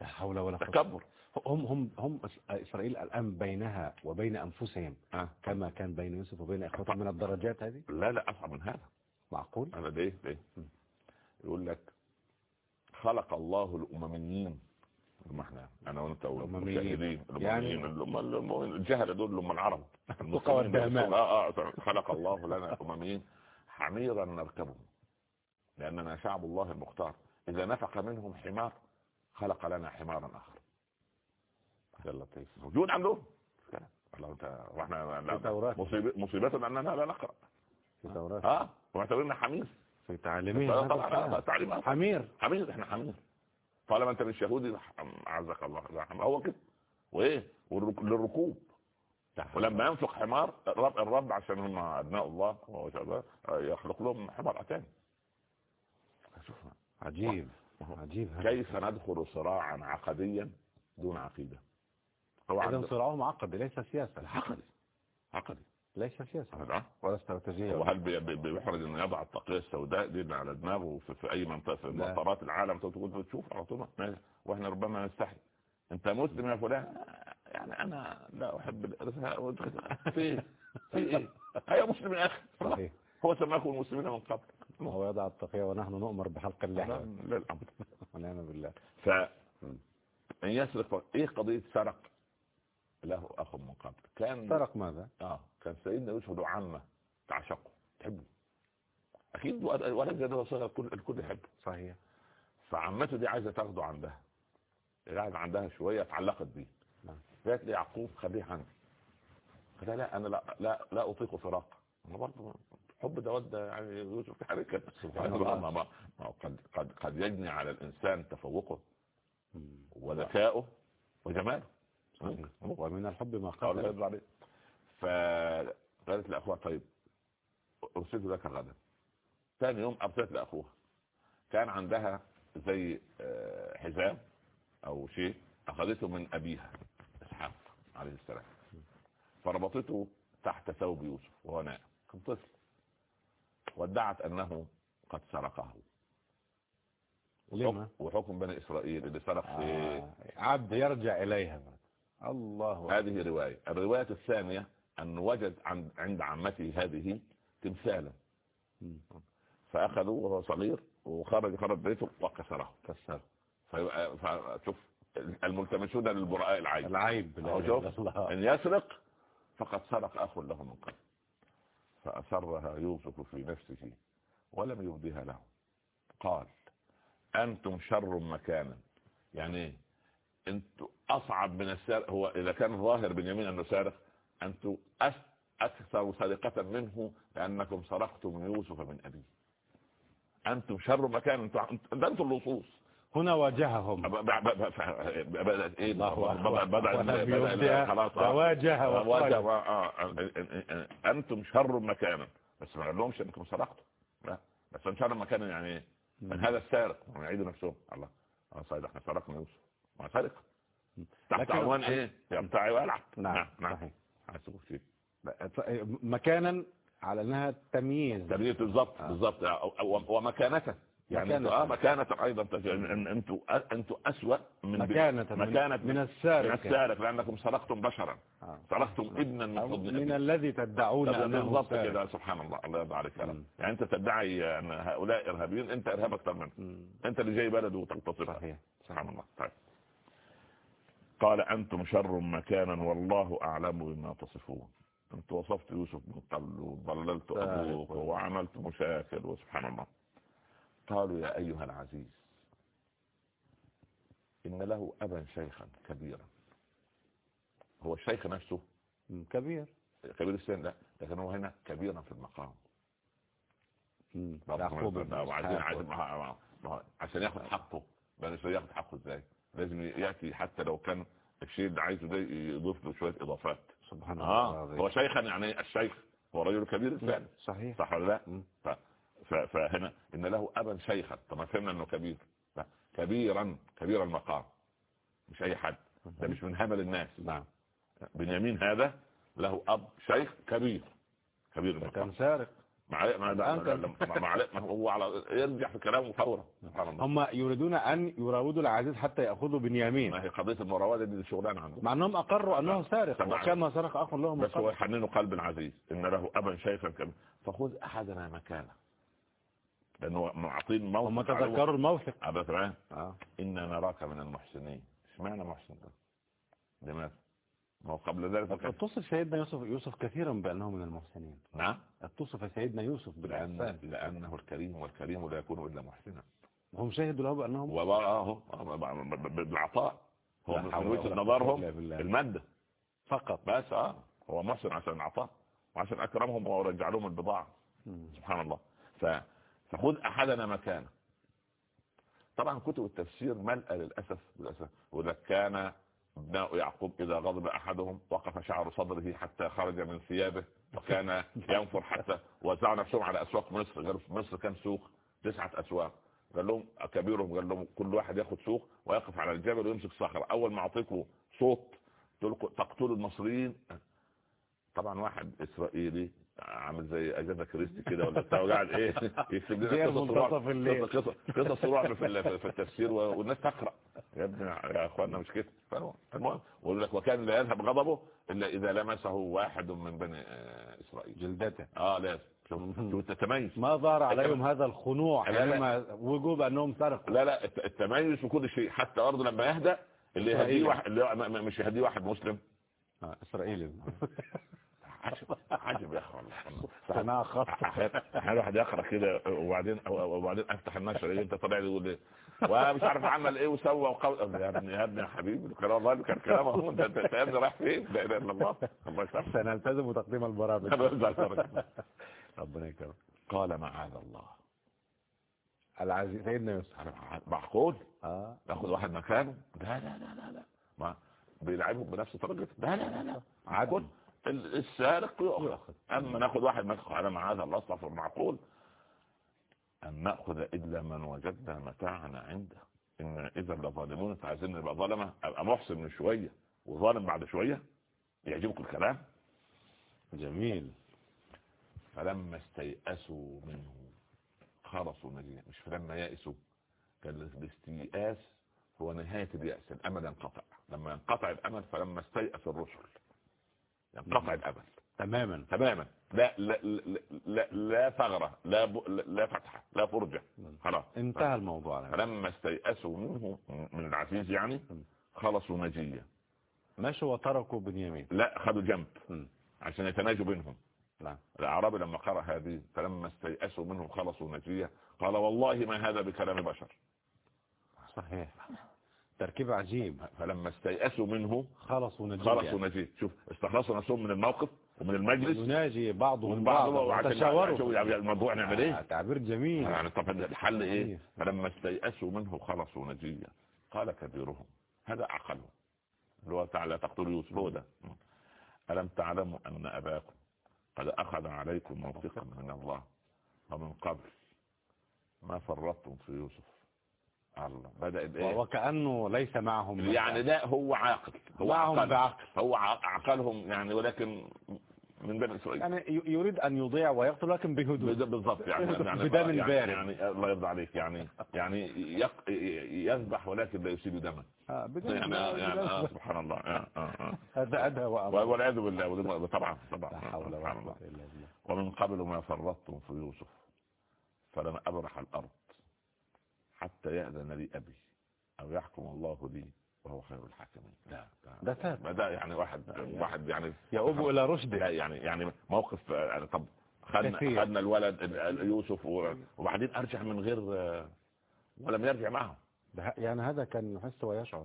لا حول ولا قوة. تكبر. هم هم هم إسرائيل الآن بينها وبين أنفسهم آه. كما كان بين يوسف وبين إخوته من الدرجات هذه؟ لا لا أصعب من هذا. معقول؟ إيه ده إيه؟ يقول لك خلق الله الأمميين هم إحنا أنا وأنت الأمميين. والمشاهدين يعني- الجهل دول اللي هم العرب. آه آه خلق الله لنا الأمميين حميرا نركبه لأننا شعب الله المختار. إذا نفق منهم حمار خلق لنا حمارا آخر. لطيف موجود عندهم. الله انت وإحنا. مصيبه مصيبتنا اننا لا نقرأ. في آه ومعتبرنا حمير في تعليمين. تعليم. حمير. حمير إحنا حمير طالما أنت مش يهودي عزك الله. هو كده. وإيه؟ للركوب. ولما ينفق حمار الرب, الرب عشان هم أبناء الله يخلق لهم حمار تاني. عجيب. عجيب. كيف ندخل صراعا عقديا دون عقيدة؟ هو إذا عنده. صراعهم عقدي ليس سياسة عقدي عقدي ليس سياسة. ولا استراتيجية. وهل بي- بي- بيحرج إنه يضع الطاقيه السوداء دي على دماغه في, في أي منطقة في لا. مطارات العالم؟ تقول بتشوف على طول. وإحنا ربما نستحي. أنت مسلم يا فلان؟ يعني أنا لا أحب الإرثاء في إيه في إيه؟ هيا مسلم يا أخي. صحيح. هو سماكم المسلمين من قبل. وهو يضع التقية ونحن نؤمر بحلق اللحية للامر ونعم بالله. ف إن يسرق إيه قضية سرق؟ له أخ من قبل. كان سرق ماذا؟ آه كان سيدنا يوسف له عمه تعشقه تحبه. أكيد ولد ده صغير الكل الكل يحبه. صحيح. فعمته دي عايزة تاخده عندها. قاعد عندها شوية اتعلقت بيه. نعم. قالت لي يعقوب خليه عندي قال لا أنا لا لا لا أطيق فراق أنا برضه حب ده ود يعني يوسف في حركه سبحان الله. ما ما ما قد قد قد يجني على الإنسان تفوقه. وذكائه وجماله. ومن الحب ما عليك فقالت لأخوها طيب أرسلت لك غدا. ثاني يوم أرسلت لأخوها. كان عندها زي آه، حزام أو شيء أخذته من أبيها إسحاق عليه السلام. فربطته تحت ثوب يوسف وهو نائم. كان طفل. وادعت أنه قد سرقه؟ وحكم بني إسرائيل اللي سرق آه. عبد يرجع إليها. الله هذه رواية. الرواية الثانية أن وجد عند عمته هذه تمثالا. مم. فأخذوه وهو صغير وخرج خرج بيته وكسره. كسر في- فشوف الملتمسون للبراء العيب شوف الله. إن يسرق فقد سرق أخ له من قبل. فأسرها يوسف في نفسه ولم يبديها له. قال أنتم شر مكانا. يعني أنتم أصعب من السارق. هو إذا كان ظاهر بنيامين أنه سارق أنتم أس أكثر سرقة منه لأنكم سرقتم يوسف من أبيه. أنتم شر مكان أنتم ده أنتم اللصوص. هنا واجههم. بدأت إيه؟ الله أكبر. بدأ ولم بدأ يبدها خلاص. آه. واجه. آه، آه. أنتم شر مكانا بس ما قالهمش إنكم سرقتوا لا. بس أنتم شر مكانا يعني من هذا السارق. هم يعيدوا نفسهم. الله. آه صحيح. إحنا سرقنا يوسف. ما سرق تحت لكن- عنوان إيه؟ يبتعي ويلعب نعم نعم صحيح. حاسبوا فيه مكانا على أنها تمييز. تربية بالضبط آه. بالضبط. أو- أو- ومكانة يعني مكانة. آه مكانة أيضا أنتم أنتم أسوأ من مكانة من- مكانة من السارق. من السارق لأنكم سرقتم بشرا. آه. سرقتم ابنا من حضن من. الذي تدعون أنه بالضبط. كده سبحان الله الله يرضى عليك. يعني أنت تدعي أن هؤلاء ارهابيين أنت ارهاب أكثر منهم. أنت اللي جاي بلد وتغتصبها صحيح. سبحان الله. طيب. قال أنتم شر مكانا والله أعلم بما تصفون. أنت وصفت يوسف من قبل وضللت أبوك وعملت مشاكل وسبحان الله. قالوا يا أيها العزيز إن له أبا شيخا كبيرا. هو الشيخ نفسه. كبير. كبير السن لا لكن هو هنا كبيرا في المقام. عشان ياخد حقه. اسرائيل ياخد حقه إزاي؟ لازم يأتي حتى لو كان الشيء اللي عايزه ده يضيف له شوية إضافات. سبحان الله آه العظيم. هو شيخا يعني الشيخ هو رجل كبير السن صحيح. صح ولا لا؟ فهنا إن له ابا شيخا. طب ما فهمنا إنه كبير. لا كبيرا كبير المقام. مش أي حد. ده مش من همل الناس. نعم. بنيامين هذا له أب شيخ كبير. كبير المقام. كان سارق. مع مع الآن كان- مع مع ما هو على يرجع في كلامه فورا سبحان الله. هم يريدون أن يراودوا العزيز حتى يأخذوا بنيامين. ما هي قضية المراودة دي شغلانة عندهم. مع إنهم أقروا أنه سارق. سمع. وكما سرق أخ له من بس هو يحننوا قلب العزيز. إن له أبا شيخا كبيرا فخذ أحدنا مكانه. لأنه معطين موقف هم تذكروا الموثق. ابا تمام آه. إنا نراك من المحسنين. اشمعنى محسن؟ ده لماذا؟ ما هو قبل ذلك اتصف سيدنا يوسف يوسف كثيرا بأنه من المحسنين. نعم. اتصف سيدنا يوسف لأن بالإحسان لأنه الكريم والكريم لا يكون إلا محسنا. وهم شهدوا له بانهم وبقى بالعطاء. هو من ولا نظرهم. المادة. فقط. بس آه. هو محسن عشان العطاء وعشان أكرمهم ورجع لهم البضاعة. سبحان الله. ف... فخذ أحدنا مكانه. طبعا كتب التفسير ملأة للأسف للأسف. وإذا كان ابناء يعقوب إذا غضب أحدهم وقف شعر صدره حتى خرج من ثيابه وكان ينفر حتى وزعوا نفسهم على أسواق مصر. قالوا في مصر كان سوق تسعة أسواق. قال لهم كبيرهم قال لهم كل واحد ياخد سوق ويقف على الجبل ويمسك صخرة. أول ما أعطيكم صوت تقتلوا المصريين. طبعا واحد إسرائيلي عامل زي اجازه كريستي كده ولا بتاع وقاعد إيه يكتب لنا منتصف الليل. قصص رعب في في التفسير والناس تقرأ. يا ابني يا اخوانا مش كده؟ المهم ويقول لك وكان لا يذهب غضبه إلا إذا لمسه واحد من بني آه، إسرائيل. جلدته. آه لازم شوف التميز. ما ظهر عليهم هذا الخنوع. حينما وجوب أنهم سرقوا. لا لا الت- التميز في كل شيء حتى برضه لما يهدى اللي يهديه. واحد اللي مش يهديه واحد مسلم. آه، إسرائيلي. عجب عجب يا اخوان قناعة خاصة. أحيانا الواحد يقرأ كده وبعدين وبعدين أفتح النشر أنت طالع لي يقول إيه؟ ومش عارف عمل إيه وسوى وقول يا ابني يا ابني يا حبيبي كلام الله كان كلام اهو أنت أنت يا ابني رايح فين؟ لا إله إلا الله. الله يسامحك. سنلتزم تقديم البرامج. ربنا يكرمك. قال معاذ الله. العزيز سيدنا يوسف؟ معقول؟ آه. ناخد واحد مكانه؟ لا لا لا لا لا. ما بيلعبهم بنفس طريقته لا لا لا لا. ال- السارق يؤخذ. أما ناخذ واحد مسخ على معاذ الله اصطفى المعقول أن نأخذ إلا من وجدنا متاعنا عنده. إن إذا لظالمون أنت عايزين نبقى ظلمه أبقى محسن من شوية. وظالم بعد شوية؟ يعجبك الكلام؟ جميل. فلما استيأسوا منه خلصوا نجيا مش فلما يأسوا. كان الاستيئاس هو نهاية اليأس الأمل ينقطع. لما ينقطع الأمل فلما استيأس الرسل. ينقطع الأمل تماما. تماما. لا لا لا لا, لا ثغرة لا ب... لا فتحة لا فرجة. خلاص. انتهى الموضوع. فلما استيأسوا منه من العزيز يعني خلصوا نجيا مشوا وتركوا بنيامين. لا خدوا جنب. عشان يتناجوا بينهم. نعم الأعرابي لما قرأ هذه فلما استيأسوا منهم خلصوا نجية قال والله ما هذا بكلام بشر. صحيح. تركيب عجيب. فلما استيأسوا منه خلصوا نجيا خلصوا نجية شوف استخلصوا نفسهم من الموقف ومن المجلس. يناجي بعضهم بعض. يعني الموضوع نعمل آه، إيه تعبير جميل. يعني طب الحل إيه. فلما استيأسوا منه خلصوا نجية قال كبيرهم هذا عقلهم اللي هو تعالى تقتل يوسف هو ده. ألم تعلموا أن أباكم قد أخذ عليكم موثقا من الله ومن قبل ما فرطتم في يوسف؟ الله. بدأ بإيه؟ وكأنه ليس معهم يعني ده هو عاقل. هو معهم عقل بعقل. هو عقلهم يعني ولكن من بني إسرائيل. يعني يريد أن يضيع ويقتل لكن بهدوء. بال- بالضبط يعني. يعني بدم يعني, بارد. يعني الله يرضى عليك يعني يعني يق- يذبح ولكن لا يصيب دما. آه، يعني. يعني آه سبحان الله. آه آه آه. هذا أدهى والعياذ بالله طبعا طبعا سبحان الله. بالله. ومن قبل ما فرطتم في يوسف فلن أبرح الأرض. حتى يأذن لي أبي أو يحكم الله لي وهو خير الحاكمين. لا ده تاب. ده يعني واحد واحد يعني يؤوب إلى لا رشده يعني يعني موقف يعني طب خدنا. خدنا الولد ال- ال- يوسف وبعدين أرجع من غير ولم يرجع معه. ده- يعني هذا كان يحس ويشعر.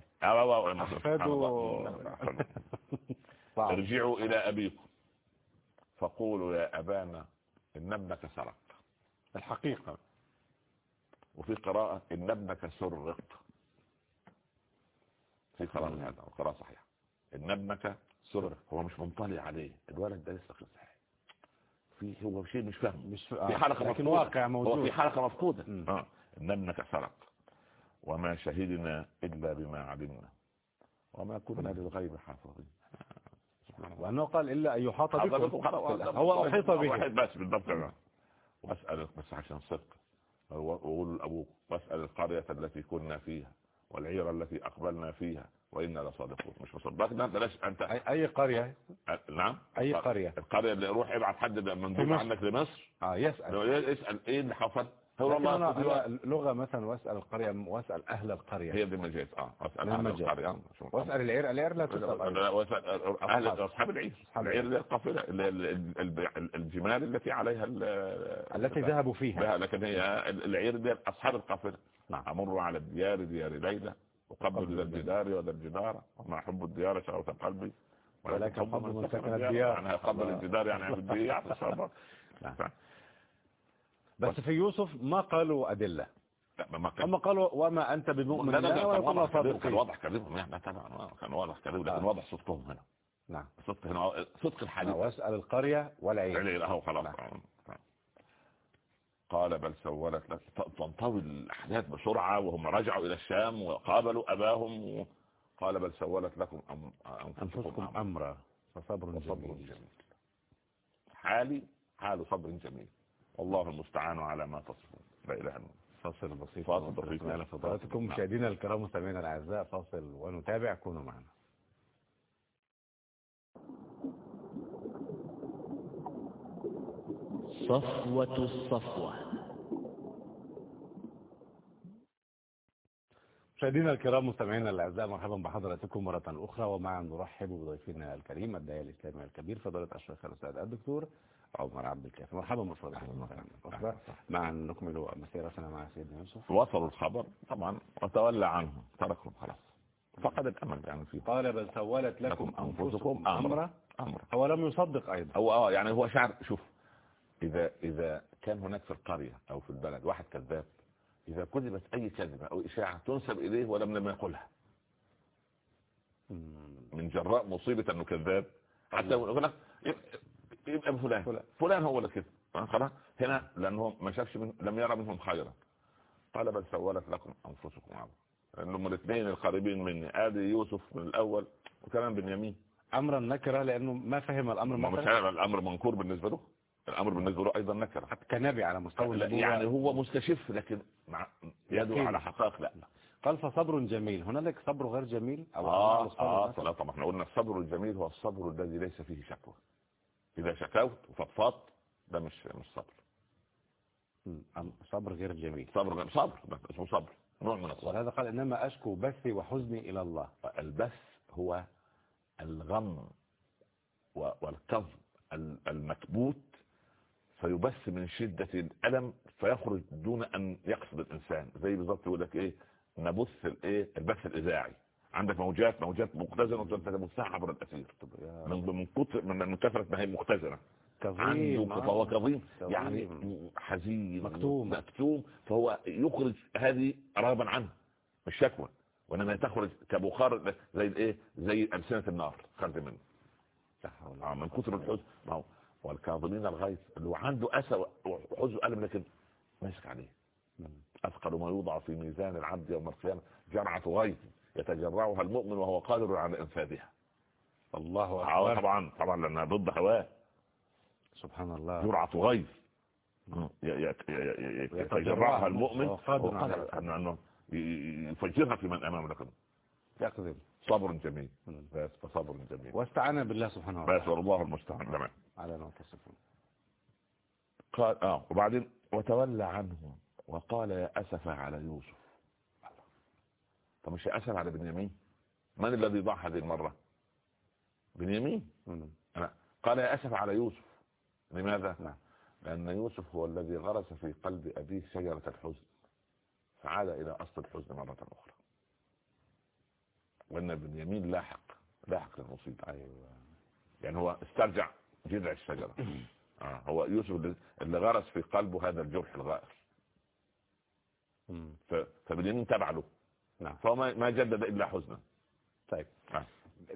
ارجعوا إلى أبيكم. فقولوا يا أبانا إن ابنك سرق. الحقيقة. وفي قراءة إن ابنك سرق. في قراءة هذا وقراءة صحيحة. إن ابنك سرق. هو مش منطلي عليه. الولد ده لسه صحيح في هو شيء مش فاهمه مش في حلقة لكن مفقودة. واقع هو موجود. في حلقة مفقودة. آه. إن ابنك سرق. وما شهدنا إلا بما علمنا. وما كنا للغيب حافظين. وأنه قال إلا أن يحاط بكم. هو أحيط به بس بالضبط. واسال بس عشان صدق. وقول لابوك واسال القرية التي كنا فيها والعير التي أقبلنا فيها وإنا لصادقون. مش مصدقنا؟ بلاش أنت أي- أي قرية؟ أ- نعم. أي قرية؟ القرية اللي روح ابعت حد من في ضيف مصر. عنك لمصر؟ آه يسأل. اسال إيه اللي حصل؟ هو هو لغة مثلا وأسأل القرية وأسأل أهل القرية. هي دي آه. القريه آه. شو- وأسأل العير العير لا تسأل وأسأل أهل أصحاب. أصحاب العير. أصحاب العير اللي هي القافله اللي هي ال- ال- الجمال التي عليها ال- التي ذهبوا فيها. لا لكن هي العير دي أصحاب القافله نعم. أمر على الديار ديار ليلى. وقبل ذا الجدار وذا الجدار. وما حب الديار شهوة قلبي. ولكن حب من سكن الديار. يعني قبل الله. الجدار يعني عبد الديار يعني صبر نعم. بس في يوسف ما قالوا أدلة. ما أما قالوا وما أنت بمؤمن لا لا ولا كان واضح. كان واضح كلامهم يعني طبعا آه، كان واضح كلامهم لكن آه. واضح صدقهم هنا. نعم. صدق هنا صدق الحديث. واسأل القرية والعير يعني لا هو خلاص. نعم. قال بل سولت لك تنطوي الأحداث بسرعة وهم رجعوا إلى الشام وقابلوا أباهم. قال بل سولت لكم أم... أنفسكم أمرا. فصبر جميل. جميل. حالي حال صبر جميل. والله المستعان على ما تصفون. لا إله إلا الله. فاصل بسيط فاصل بسيط. على فضلاتكم مشاهدينا الكرام مستمعينا الأعزاء فاصل ونتابع. كونوا معنا. صفوة الصفوة. مشاهدينا الكرام مستمعينا الأعزاء مرحبا بحضراتكم مرة أخرى ومعا نرحب بضيفنا الكريم الداعية الإسلامي الكبير فضيلة الشيخ الأستاذ الدكتور عمر عبد الكافي. مرحبا بفضلكم مرحبا. معا نكمل مسيرتنا مع سيدنا يوسف. وصلوا الخبر. طبعا وتولى عنهم تركهم خلاص. فقد الأمل يعني في قال بل سولت لكم أنفسكم أمرا. أمر. هو لم يصدق أيضا. هو آه يعني هو شعر. شوف إذا إذا كان هناك في القرية أو في البلد واحد كذاب إذا كذبت أي كذبة أو إشاعة تنسب إليه ولم لم يقلها. من جراء مصيبة أنه كذاب. حتى يقول لك يبقى فلان فلان. فلان هو اللي كده خلاص. هنا لأنه ما شافش من لم يرى منهم خيرا قال بل سولت لكم أنفسكم امرا لانهم الاثنين القريبين مني. آدي يوسف من الأول وكمان بنيامين. أمرا نكره لأنه ما فهم الأمر ما مش الأمر منكور بالنسبة له؟ الأمر بالنسبة له أيضا نكره حتى كنبي على مستوى. يعني هو مستشف لكن مع يده. على حقائق لا. قال فصبر جميل. هنالك صبر غير جميل؟ أو آه آه طبعا إحنا قلنا الصبر الجميل هو الصبر الذي ليس فيه شكوى. إذا شكوت وفضفضت ده مش مش صبر. صبر غير جميل. صبر غير صبر ده اسمه صبر نوع من الصبر. ولهذا قال إنما أشكو بثي وحزني إلى الله. البث هو الغم والكظم ال- المكبوت فيبث من شدة الألم فيخرج دون أن يقصد الإنسان. زي بالظبط يقول لك إيه؟ نبث الإيه؟ البث الإذاعي. عندك موجات موجات مختزنة وأنت تبثها عبر الأثير. من من كتر من كثرة ما هي مختزنة كظيم عنده فهو آه. كظيم. يعني حزين مكتوم. مكتوم فهو يخرج هذه رغبا عنه مش شكوى. وإنما تخرج كبخار زي الإيه؟ زي ألسنة النار خرج منه. آه، من كثر الحزن. ما هو والكاظمين الغيظ اللي هو عنده أسى وحزن وألم لكن ماسك عليه. أثقل ما يوضع في ميزان العبد يوم القيامة. جرعه غيظ. يتجرعها المؤمن وهو قادر على إنفاذها. الله أكبر. طبعا طبعا لأنها ضد هواه سبحان الله. جرعة غيظ. يتجرعها المؤمن وهو قادر وهو على قادر أنه- أنه ي- يفجرها في من أمامه لكن يقذف صبر جميل. بس فصبر جميل. واستعان بالله سبحانه بس وتعالى والله المستعان. تمام على ما تصفون. قال آه وبعدين وتولى عنهم وقال يا أسف على يوسف. طب مش أسف على بنيامين؟ من الذي ضاع هذه المرة؟ بنيامين. أنا قال يا أسف على يوسف. لماذا؟ نعم. لأن يوسف هو الذي غرس في قلب أبيه شجرة الحزن. فعاد إلى أصل الحزن مرة أخرى. وأن بنيامين لاحق لاحق للمصيبة. أيوه. يعني هو استرجع جذع الشجرة. آه هو يوسف اللي- غرس في قلبه هذا الجرح الغائر. فبنيامين تبع له. نعم. فهو ما جدد إلا حزنا. طيب. آه.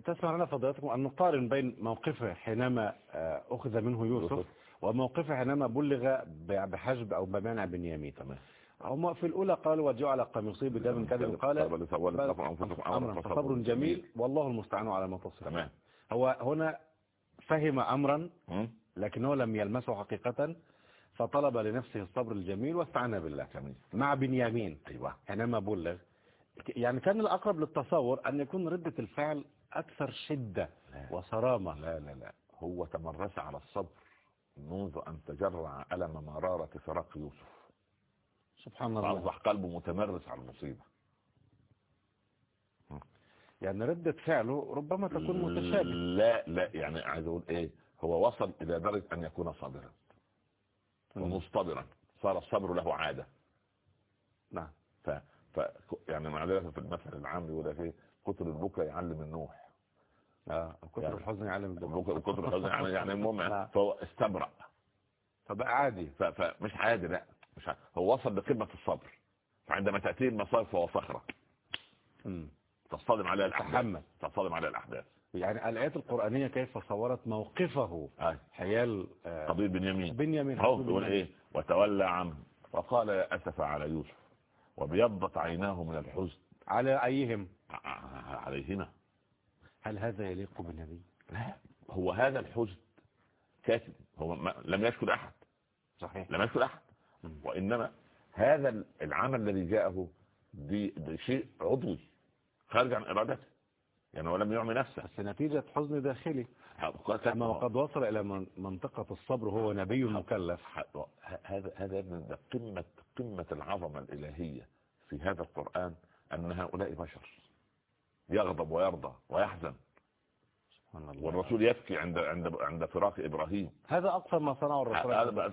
تسمع لنا فضيلتكم أن نقارن بين موقفه حينما آه، أخذ منه يوسف يوسف. وموقفه حينما بلغ بحجب أو بمنع بنيامين تمام. هم في الأولى قالوا وجعل قميصي بدم كذب. قال أمرا فصبر جميل. والله المستعان على ما تصفون تمام. هو هنا فهم أمرا؟ لكنه لم يلمسه حقيقة فطلب لنفسه الصبر الجميل واستعان بالله. جميل. مع بنيامين. أيوه. حينما بلغ يعني كان الأقرب للتصور أن يكون ردة الفعل أكثر شدة لا. وصرامة. لا لا لا. هو تمرس على الصبر منذ أن تجرع ألم مرارة فراق يوسف. سبحان الله. فأصبح قلبه متمرس على المصيبة. يعني ردة فعله ربما تكون متشابهة. لا لا يعني عايز أقول إيه؟ هو وصل إلى درجة أن يكون صابرا. ومصطبرا. صار الصبر له عادة. نعم. ف, ف يعني معلش في المثل العام يقول لك إيه؟ كتر البكا يعلم النوح. آه كتر يعني الحزن يعلم الدنيا البكا كتر الحزن يعني يعني المهم نعم. فهو استبرأ. فبقى عادي. فمش عادي لا. مش عادي. هو وصل لقمة الصبر. فعندما تأتيه المصائب فهو صخرة. مم. تصطدم عليها الأحداث. تحمل. تصطدم عليها الأحداث. يعني الآيات القرآنية كيف صورت موقفه؟ هاي حيال آه، قضية بنيامين. بنيامين هو بيقول. إيه؟ وتولى عنه وقال يا أسف على يوسف. وبيضت عيناه من الحزن. على أيهم؟ ع- ع- عليهما. هل هذا يليق بالنبي؟ لا هو هذا الحزن كاتب. هو ما لم يشكر أحد صحيح. لم يشكر أحد. وإنما هذا العمل الذي جاءه دي, دي شيء عضوي خارج عن إرادته. يعني هو لم يعمي نفسه. بس نتيجة حزن داخلي. أما وقد وصل إلى من- منطقة الصبر هو نبي مكلف. هذا هذا ده قمة قمة العظمة الإلهية في هذا القرآن أن هؤلاء بشر يغضب ويرضى ويحزن. سبحان الله. والرسول يبكي عند عند عند فراق إبراهيم. هذا أقصى ما صنعه الرسول. هذا بقى.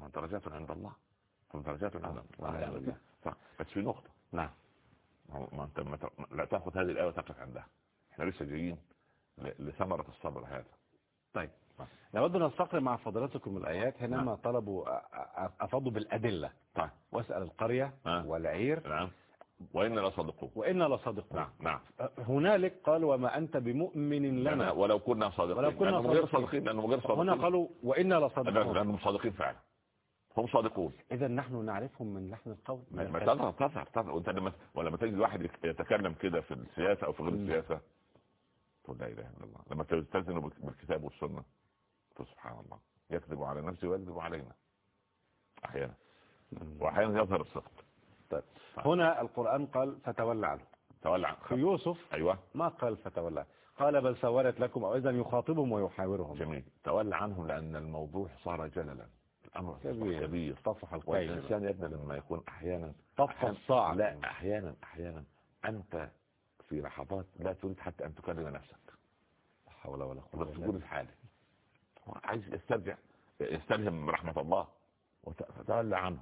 من درجات. عند الله. درجات عند الله. والعياذ بالله. ف- بس في نقطة. نعم. ما انت ما لا تاخذ هذه الآية وتقف عندها. إحنا لسه جايين لثمرة الصبر هذا. طيب نود أن نستقرأ مع فضلاتكم الآيات حينما طلبوا أفضوا بالأدلة. طيب. واسأل القرية آه. والعير. نعم. وإنا لصادقون. وإنا لصادقون. نعم نعم. هنالك قال وما أنت بمؤمن لنا. ولو كنا صادقين. ولو كنا لأنهم غير صادقين. صادقين لأنهم غير صادقين. هنا قالوا وإنا لصادقون. لأنهم صادقين فعلا. هم صادقون. إذا نحن نعرفهم من لحن القول. تظهر تظهر تظهر. وانت لما ولما تجد واحد يتكلم كده في السياسة أو في غير. السياسة تقول لا إله إلا الله. لما تلتزم بال- بالكتاب والسنة تقول سبحان الله. يكذب على نفسه ويكذب علينا. أحيانا. وأحيانا يظهر الصدق طيب. هنا القرآن قال فتولى عنه. تولى عن في يوسف أيوه. ما قال فتولى. قال بل سولت لكم أو إذا يخاطبهم ويحاورهم. جميل. تولى عنهم لأن الموضوع صار جللا. الامر كبير. كبير طفح القيل والانسان يا ابني لما يكون أحيانا طفح الصاع لا أحيانا أحيانا أنت في لحظات لا تريد حتى أن تكلم نفسك. لا حول ولا قوة إلا تقول في حالي هو عايز يسترجع يستلهم رحمة الله. وت- فتولى عنه.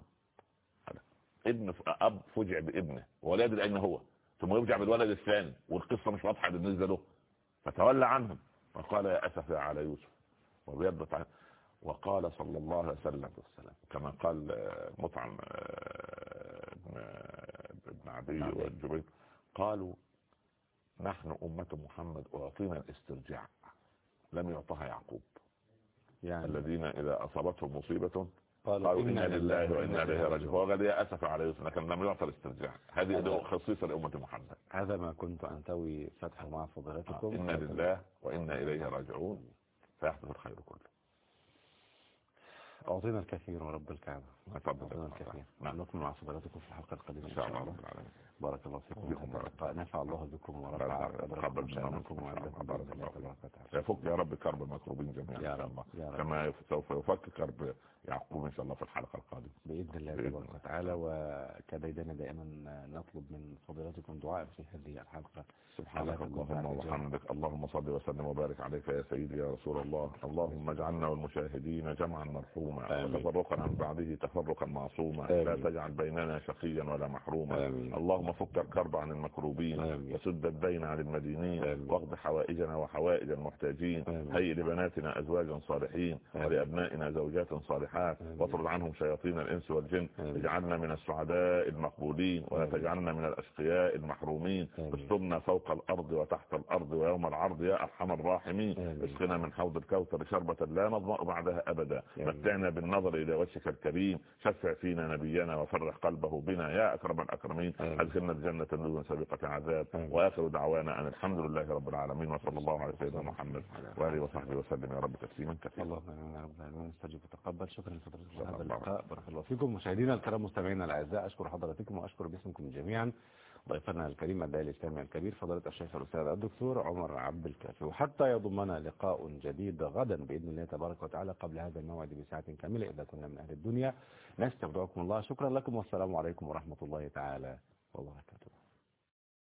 ابن ف- أب فجع بابنه ولا يدري أين هو. ثم يرجع بالولد الثاني والقصة مش واضحة بالنسبة له. فتولى عنهم. وقال يا أسف على يوسف. وبيضت عن وقال صلى الله عليه وسلم كما قال آه، مطعم آه، ابن ابن عدي. والجبير قالوا نحن أمة محمد أعطينا الاسترجاع لم يعطها يعقوب. يعني الذين إذا أصابتهم مصيبة قالوا قالوا إنا لله وإنا إليه راجعون. وقال يا أسف على يوسف لكن لم يعطى الاسترجاع. هذه خصيصة لأمة محمد. هذا ما كنت أنتوي فتحه مع فضيلتكم. إنا لله وإنا إليه راجعون. فيحدث الخير كله. أعطينا الكثير ورب الكعبة. أعطينا الكثير. نكمل مع فضيلتكم في الحلقة القادمة إن شاء الله رب العالمين. بارك الله فيكم. نفع الله بكم ورفع تقبل شأنكم ومنكم. بارك الله يفك يا رب كرب المكروبين جميعا يا رب. كما سوف يفك كرب يعقوب إن شاء الله في الحلقة بإذن الله تبارك. وتعالى وكديدنا دائما نطلب من فضيلتكم دعاء في هذه الحلقة سبحانك اللهم وبحمدك اللهم صل وسلم وبارك عليك يا سيدي يا رسول الله اللهم اجعلنا والمشاهدين جمعا مرحوما. وتفرقا عن بعده تفرقا معصوما. لا تجعل بيننا شقيا ولا محروما. اللهم فك الكرب عن المكروبين. وسد الدين عن المدينين. واقض حوائجنا وحوائج المحتاجين. هيئ لبناتنا ازواجا صالحين آمين. ولأبنائنا زوجات صالحات. واطرد عنهم شياطين الإنس والجن آمين. اجعلنا من السعداء المقبولين ولا آمين. تجعلنا من الأشقياء المحرومين آمين. استرنا فوق الأرض وتحت الأرض ويوم العرض يا أرحم الراحمين آمين. اسقنا من حوض الكوثر شربة لا نظمأ بعدها أبدا آمين. متعنا بالنظر إلى وجهك الكريم شفع فينا نبينا وفرح قلبه بنا يا أكرم الأكرمين آمين. أدخلنا الجنة دون سابقة عذاب آمين. وآخر دعوانا أن الحمد لله رب العالمين وصلى الله على سيدنا محمد وآله وصحبه وسلم يا رب تسليما كثيرا اللهم امين يا رب العالمين استجب وتقبل شكرا لفضلكم هذا. اللقاء بارك الله فيكم مشاهدينا الكرام مستمعينا الأعزاء أشكر حضراتكم وأشكر باسمكم جميعا ضيفنا الكريم الداعي الاسلامي الكبير فضيلة الشيخ الأستاذ الدكتور عمر عبد الكافي. وحتى يضمنا لقاء جديد غدا بإذن الله تبارك وتعالى قبل هذا الموعد بساعة كاملة إذا كنا من أهل الدنيا. نستودعكم الله. شكرا لكم والسلام عليكم ورحمة الله تعالى وبركاته.